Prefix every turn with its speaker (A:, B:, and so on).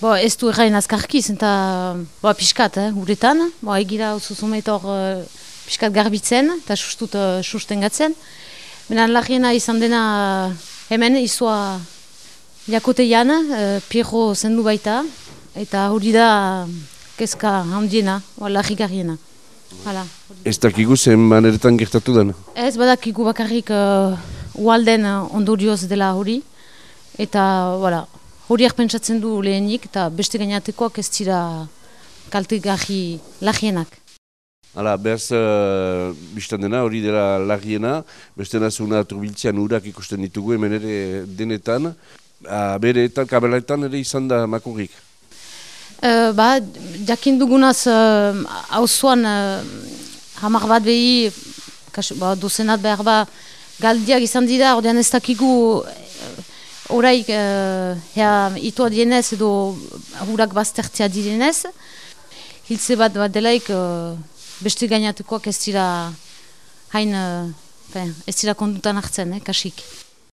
A: Bo, ez du errain azkarkiz, eta bo, piskat, eh, uretan. Bo, egira zuzumet hor uh, piskat garbitzen, eta sustut uh, sustengatzen. Benan lagiena izan dena hemen izua jakoteian, uh, Piero zendu baita, eta hori da kezka handiena, o, lagigarriena. Hala.
B: Ez dakigu zen maneretan gertatu den?
A: Ez badakigu bakarrik uh, ualden uh, ondorioz dela hori, eta, voilà, horiak pentsatzen du lehenik eta beste gainatekoak ez dira kalte gaji lagienak.
B: Hala, behaz, uh, biztan dena, hori dela lagiena, beste nazuna turbiltzean urak ikusten ditugu hemen ere denetan, uh, bere eta kabelaetan ere izan da makurrik.
A: Uh, ba, jakin dugunaz, hau uh, zuan, uh, hamar bat behi, kas, ba, dozenat behar ba, galdiak izan dira, ordean ez dakigu, Horaik, uh, itoa dienez edo hurak baztertzea direnez, hiltze bat bat delaik uh, beste gainatukoak ez dira hain, uh, ez dira kondutan hartzen, eh, kasik.